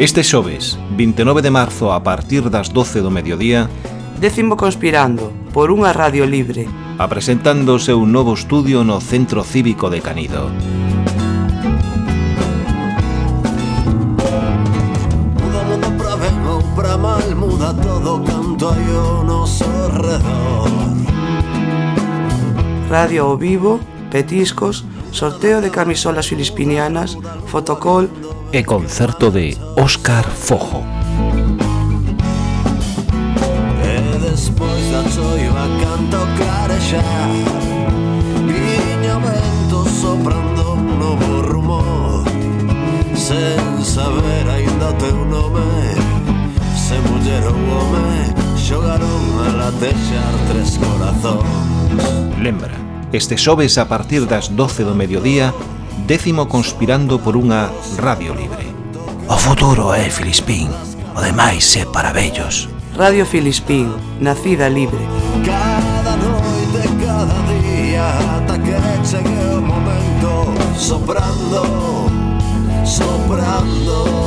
Este xoves, 29 de marzo a partir das 12 do mediodía, Décimo Conspirando, por unha radio libre, apresentando o seu novo estudio no Centro Cívico de Canido. Muda mundo pra ben ou pra mal, muda todo canto hai o noso redor. Radio ao vivo, petiscos, sorteo de camisolas filispinianas, fotocol e concerto de Óscar Fojo. E despois da choiva canto clarexar Viña vento soprando un novo rumor. Sen saber ainda teu nome Se muller ou home Xogaron a latexar tres corazóns. Lembra. Este xoves a partir das 12 do mediodía, décimo conspirando por unha radio libre. O futuro é Filispín, o demais é para vellos. Radio Filispín, nacida libre. Cada noite, cada día, ata que chegue o momento, soprando, soprando.